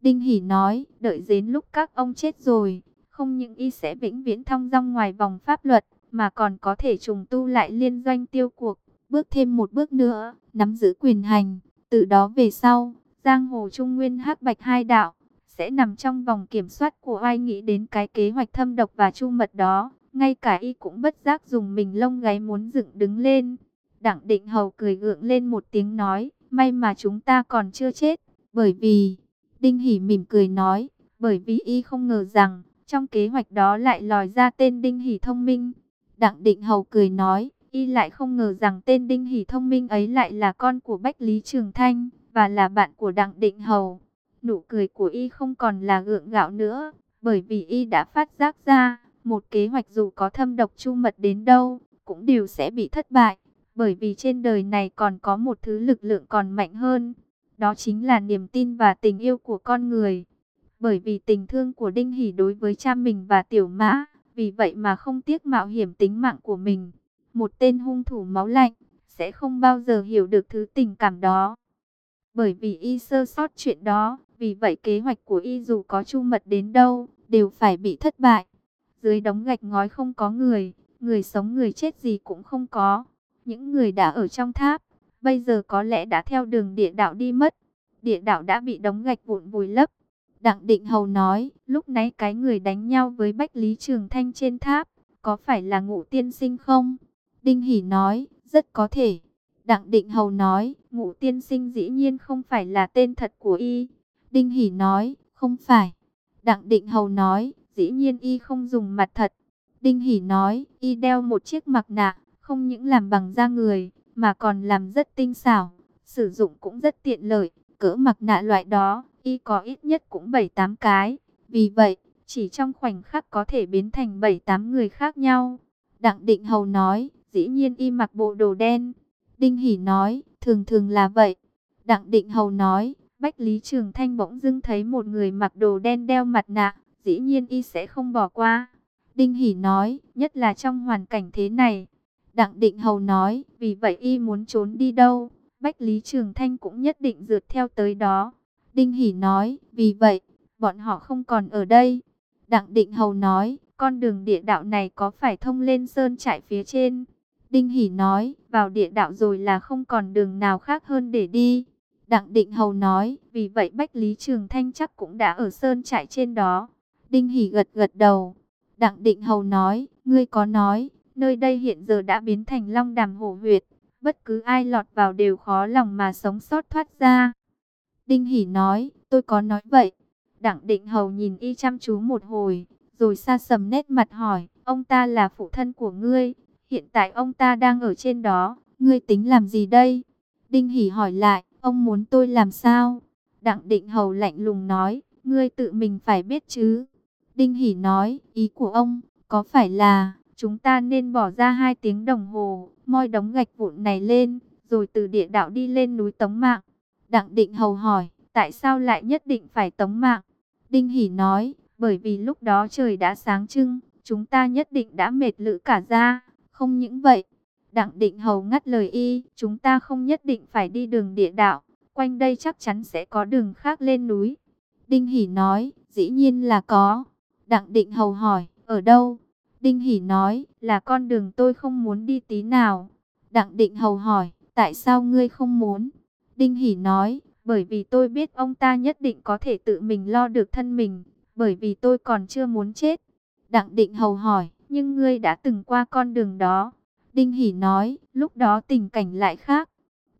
Đinh Hỷ nói, đợi đến lúc các ông chết rồi, không những y sẽ vĩnh viễn thong dong ngoài vòng pháp luật, mà còn có thể trùng tu lại liên doanh tiêu cuộc, bước thêm một bước nữa, nắm giữ quyền hành. Từ đó về sau, Giang Hồ Trung Nguyên hắc Bạch hai đạo, sẽ nằm trong vòng kiểm soát của ai nghĩ đến cái kế hoạch thâm độc và chu mật đó. Ngay cả y cũng bất giác dùng mình lông gáy muốn dựng đứng lên. Đặng định hầu cười gượng lên một tiếng nói, may mà chúng ta còn chưa chết, bởi vì... Đinh hỉ mỉm cười nói, bởi vì y không ngờ rằng, trong kế hoạch đó lại lòi ra tên Đinh hỉ thông minh. Đặng Định Hầu cười nói, y lại không ngờ rằng tên Đinh Hỷ thông minh ấy lại là con của Bách Lý Trường Thanh, và là bạn của Đặng Định Hầu. Nụ cười của y không còn là gượng gạo nữa, bởi vì y đã phát giác ra, một kế hoạch dù có thâm độc chu mật đến đâu, cũng đều sẽ bị thất bại. Bởi vì trên đời này còn có một thứ lực lượng còn mạnh hơn, đó chính là niềm tin và tình yêu của con người. Bởi vì tình thương của Đinh Hỷ đối với cha mình và Tiểu Mã, vì vậy mà không tiếc mạo hiểm tính mạng của mình. Một tên hung thủ máu lạnh, sẽ không bao giờ hiểu được thứ tình cảm đó. Bởi vì y sơ sót chuyện đó, vì vậy kế hoạch của y dù có chu mật đến đâu, đều phải bị thất bại. Dưới đống gạch ngói không có người, người sống người chết gì cũng không có. Những người đã ở trong tháp, bây giờ có lẽ đã theo đường địa đạo đi mất. Địa đạo đã bị đống gạch vụn vùi lấp. Đặng Định Hầu nói, lúc nãy cái người đánh nhau với Bách Lý Trường Thanh trên tháp, có phải là ngụ tiên sinh không? Đinh Hỷ nói, rất có thể. Đặng Định Hầu nói, ngụ tiên sinh dĩ nhiên không phải là tên thật của y. Đinh Hỷ nói, không phải. Đặng Định Hầu nói, dĩ nhiên y không dùng mặt thật. Đinh Hỷ nói, y đeo một chiếc mặt nạ, không những làm bằng da người, mà còn làm rất tinh xảo, sử dụng cũng rất tiện lợi. Cỡ mặt nạ loại đó, y có ít nhất cũng 7-8 cái. Vì vậy, chỉ trong khoảnh khắc có thể biến thành 7-8 người khác nhau. Đặng Định Hầu nói, dĩ nhiên y mặc bộ đồ đen. Đinh Hỷ nói, thường thường là vậy. Đặng Định Hầu nói, Bách Lý Trường Thanh bỗng dưng thấy một người mặc đồ đen đeo mặt nạ, dĩ nhiên y sẽ không bỏ qua. Đinh Hỷ nói, nhất là trong hoàn cảnh thế này, Đặng Định Hầu nói, vì vậy y muốn trốn đi đâu, Bách Lý Trường Thanh cũng nhất định rượt theo tới đó. Đinh Hỷ nói, vì vậy, bọn họ không còn ở đây. Đặng Định Hầu nói, con đường địa đạo này có phải thông lên sơn trại phía trên? Đinh Hỷ nói, vào địa đạo rồi là không còn đường nào khác hơn để đi. Đặng Định Hầu nói, vì vậy Bách Lý Trường Thanh chắc cũng đã ở sơn trại trên đó. Đinh Hỷ gật gật đầu. Đặng Định Hầu nói, ngươi có nói, Nơi đây hiện giờ đã biến thành long đàm hổ huyệt, bất cứ ai lọt vào đều khó lòng mà sống sót thoát ra. Đinh Hỷ nói, tôi có nói vậy. Đặng định hầu nhìn y chăm chú một hồi, rồi xa sầm nét mặt hỏi, ông ta là phụ thân của ngươi, hiện tại ông ta đang ở trên đó, ngươi tính làm gì đây? Đinh Hỷ hỏi lại, ông muốn tôi làm sao? Đặng Định Hầu lạnh lùng nói, ngươi tự mình phải biết chứ. Đinh Hỷ nói, ý của ông, có phải là, chúng ta nên bỏ ra hai tiếng đồng hồ, moi đống gạch vụn này lên, rồi từ địa đạo đi lên núi Tống Mạng. Đặng Định Hầu hỏi, tại sao lại nhất định phải Tống Mạng? Đinh Hỷ nói, bởi vì lúc đó trời đã sáng trưng, chúng ta nhất định đã mệt lử cả ra, không những vậy. Đặng Định Hầu ngắt lời y, chúng ta không nhất định phải đi đường địa đạo, quanh đây chắc chắn sẽ có đường khác lên núi. Đinh Hỷ nói, dĩ nhiên là có. Đặng Định Hầu hỏi, ở đâu? Đinh Hỷ nói, là con đường tôi không muốn đi tí nào. Đặng Định Hầu hỏi, tại sao ngươi không muốn? Đinh Hỷ nói, bởi vì tôi biết ông ta nhất định có thể tự mình lo được thân mình, bởi vì tôi còn chưa muốn chết. Đặng Định Hầu hỏi, nhưng ngươi đã từng qua con đường đó. Đinh Hỷ nói, lúc đó tình cảnh lại khác.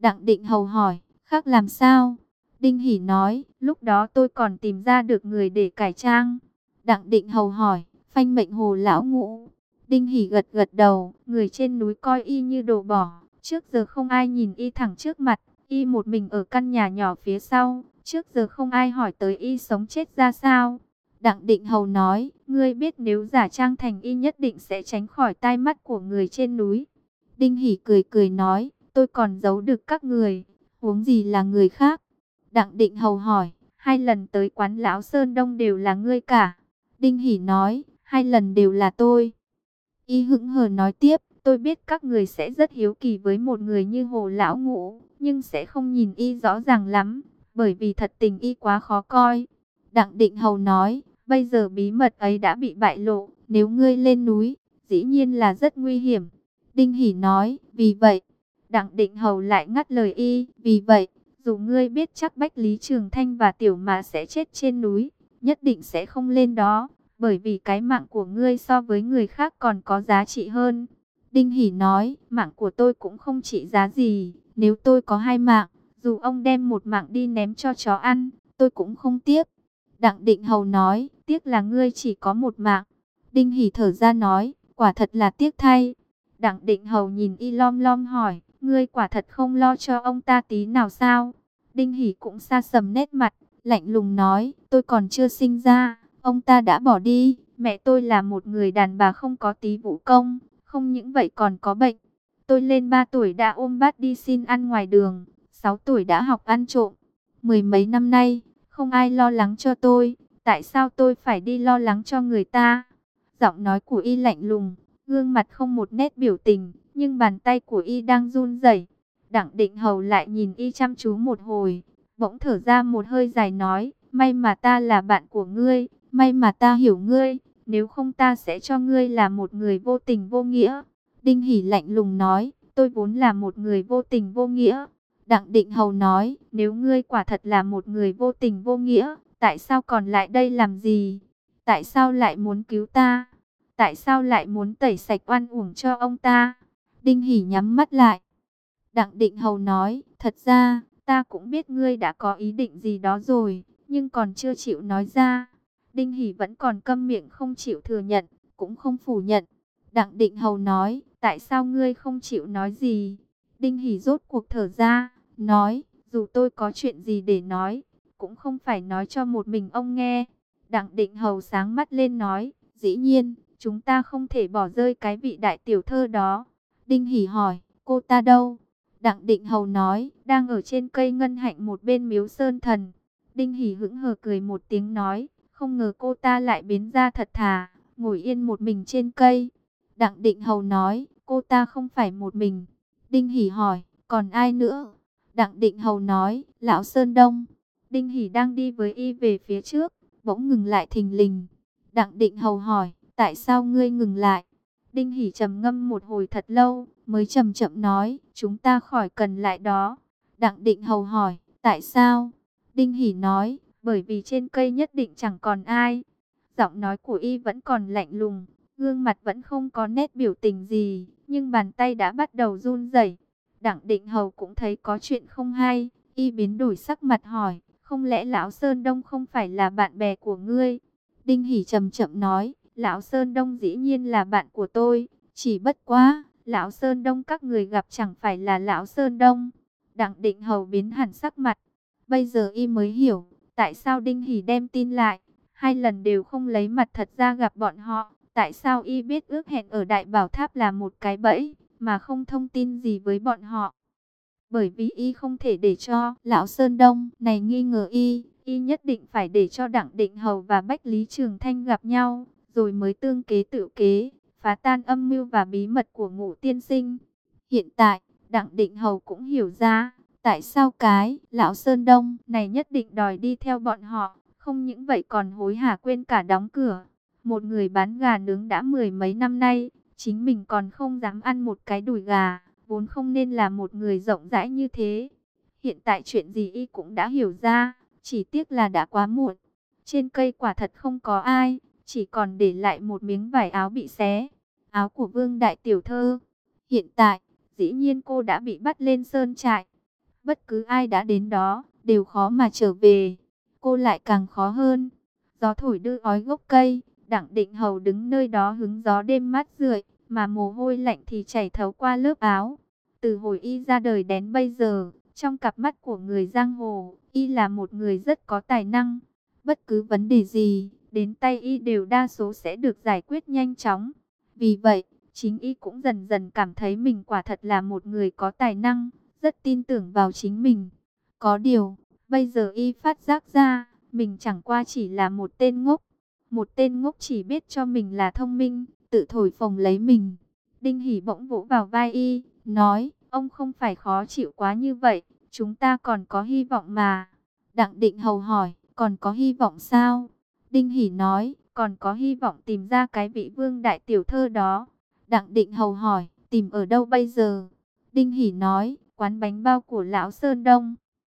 Đặng Định Hầu hỏi, khác làm sao? Đinh Hỷ nói, lúc đó tôi còn tìm ra được người để cải trang. Đặng Định Hầu hỏi, phanh mệnh hồ lão ngũ. Đinh Hỷ gật gật đầu, người trên núi coi y như đồ bỏ. Trước giờ không ai nhìn y thẳng trước mặt, y một mình ở căn nhà nhỏ phía sau. Trước giờ không ai hỏi tới y sống chết ra sao. Đặng Định Hầu nói, ngươi biết nếu giả trang thành y nhất định sẽ tránh khỏi tai mắt của người trên núi. Đinh Hỷ cười cười nói, tôi còn giấu được các người, huống gì là người khác. Đặng Định Hầu hỏi, hai lần tới quán Lão Sơn Đông đều là ngươi cả. Đinh Hỷ nói, hai lần đều là tôi. Y hững hờ nói tiếp, tôi biết các người sẽ rất hiếu kỳ với một người như Hồ Lão Ngũ, nhưng sẽ không nhìn Y rõ ràng lắm, bởi vì thật tình Y quá khó coi. Đặng Định Hầu nói, bây giờ bí mật ấy đã bị bại lộ, nếu ngươi lên núi, dĩ nhiên là rất nguy hiểm. Đinh Hỷ nói, vì vậy, Đặng Định Hầu lại ngắt lời Y, vì vậy, dù ngươi biết chắc Bách Lý Trường Thanh và Tiểu Mã sẽ chết trên núi, nhất định sẽ không lên đó, bởi vì cái mạng của ngươi so với người khác còn có giá trị hơn. Đinh Hỷ nói, mạng của tôi cũng không trị giá gì, nếu tôi có hai mạng, dù ông đem một mạng đi ném cho chó ăn, tôi cũng không tiếc. Đặng Định Hầu nói, tiếc là ngươi chỉ có một mạng. Đinh Hỉ thở ra nói, quả thật là tiếc thay. Đặng Định Hầu nhìn y lom lom hỏi, ngươi quả thật không lo cho ông ta tí nào sao? Đinh Hỉ cũng xa sầm nét mặt, lạnh lùng nói, tôi còn chưa sinh ra, ông ta đã bỏ đi, mẹ tôi là một người đàn bà không có tí vũ công, không những vậy còn có bệnh. Tôi lên 3 tuổi đã ôm bát đi xin ăn ngoài đường, 6 tuổi đã học ăn trộm. Mười mấy năm nay, không ai lo lắng cho tôi, tại sao tôi phải đi lo lắng cho người ta? Giọng nói của y lạnh lùng, gương mặt không một nét biểu tình, nhưng bàn tay của y đang run rẩy. Đặng định hầu lại nhìn y chăm chú một hồi, bỗng thở ra một hơi dài nói, may mà ta là bạn của ngươi, may mà ta hiểu ngươi, nếu không ta sẽ cho ngươi là một người vô tình vô nghĩa. Đinh Hỷ lạnh lùng nói, tôi vốn là một người vô tình vô nghĩa. Đặng Định Hầu nói, nếu ngươi quả thật là một người vô tình vô nghĩa, tại sao còn lại đây làm gì? Tại sao lại muốn cứu ta? Tại sao lại muốn tẩy sạch oan uổng cho ông ta? Đinh Hỷ nhắm mắt lại. Đặng Định Hầu nói, thật ra, ta cũng biết ngươi đã có ý định gì đó rồi, nhưng còn chưa chịu nói ra. Đinh Hỷ vẫn còn câm miệng không chịu thừa nhận, cũng không phủ nhận. Đặng Định Hầu nói, tại sao ngươi không chịu nói gì? Đinh Hỷ rốt cuộc thở ra, nói, dù tôi có chuyện gì để nói, cũng không phải nói cho một mình ông nghe. Đặng Định Hầu sáng mắt lên nói, dĩ nhiên, chúng ta không thể bỏ rơi cái vị đại tiểu thơ đó. Đinh Hỷ hỏi, cô ta đâu? Đặng Định Hầu nói, đang ở trên cây ngân hạnh một bên miếu sơn thần. Đinh Hỷ hững hờ cười một tiếng nói, không ngờ cô ta lại biến ra thật thà, ngồi yên một mình trên cây. Đặng Định Hầu nói, cô ta không phải một mình. Đinh Hỷ hỏi, còn ai nữa? Đặng Định Hầu nói, Lão Sơn Đông. Đinh Hỷ đang đi với y về phía trước, bỗng ngừng lại thình lình. Đặng Định Hầu hỏi, tại sao ngươi ngừng lại? Đinh Hỷ trầm ngâm một hồi thật lâu, mới chậm chậm nói, chúng ta khỏi cần lại đó. Đặng Định Hầu hỏi, tại sao? Đinh Hỷ nói, bởi vì trên cây nhất định chẳng còn ai. Giọng nói của y vẫn còn lạnh lùng, gương mặt vẫn không có nét biểu tình gì, nhưng bàn tay đã bắt đầu run rẩy. Đặng Định Hầu cũng thấy có chuyện không hay, y biến đổi sắc mặt hỏi, không lẽ lão Sơn Đông không phải là bạn bè của ngươi? Đinh Hỉ chậm chậm nói, Lão Sơn Đông dĩ nhiên là bạn của tôi, chỉ bất quá, Lão Sơn Đông các người gặp chẳng phải là Lão Sơn Đông. Đặng định hầu biến hẳn sắc mặt, bây giờ y mới hiểu, tại sao Đinh Hỉ đem tin lại, hai lần đều không lấy mặt thật ra gặp bọn họ, tại sao y biết ước hẹn ở Đại Bảo Tháp là một cái bẫy, mà không thông tin gì với bọn họ. Bởi vì y không thể để cho Lão Sơn Đông này nghi ngờ y, y nhất định phải để cho Đặng Định Hầu và Bách Lý Trường Thanh gặp nhau, rồi mới tương kế tự kế, phá tan âm mưu và bí mật của ngũ tiên sinh. Hiện tại, Đặng Định Hầu cũng hiểu ra, tại sao cái Lão Sơn Đông này nhất định đòi đi theo bọn họ, không những vậy còn hối hả quên cả đóng cửa. Một người bán gà nướng đã mười mấy năm nay, chính mình còn không dám ăn một cái đùi gà, vốn không nên là một người rộng rãi như thế. Hiện tại chuyện gì y cũng đã hiểu ra, chỉ tiếc là đã quá muộn. Trên cây quả thật không có ai, chỉ còn để lại một miếng vải áo bị xé. Áo của vương đại tiểu thơ. Hiện tại, dĩ nhiên cô đã bị bắt lên sơn trại. Bất cứ ai đã đến đó, đều khó mà trở về. Cô lại càng khó hơn. Gió thổi đưa ói gốc cây, đặng định hầu đứng nơi đó hứng gió đêm mát rượi, mà mồ hôi lạnh thì chảy thấu qua lớp áo. Từ hồi y ra đời đến bây giờ, trong cặp mắt của người giang hồ, y là một người rất có tài năng. Bất cứ vấn đề gì, đến tay y đều đa số sẽ được giải quyết nhanh chóng. Vì vậy, chính y cũng dần dần cảm thấy mình quả thật là một người có tài năng, rất tin tưởng vào chính mình. Có điều, bây giờ y phát giác ra, mình chẳng qua chỉ là một tên ngốc. Một tên ngốc chỉ biết cho mình là thông minh, tự thổi phồng lấy mình. Đinh Hỷ bỗng vỗ vào vai y, nói, ông không phải khó chịu quá như vậy, chúng ta còn có hy vọng mà. Đặng định hầu hỏi, còn có hy vọng sao? Đinh Hỷ nói, còn có hy vọng tìm ra cái vị vương đại tiểu thơ đó. Đặng định hầu hỏi, tìm ở đâu bây giờ? Đinh Hỷ nói, quán bánh bao của lão Sơn Đông.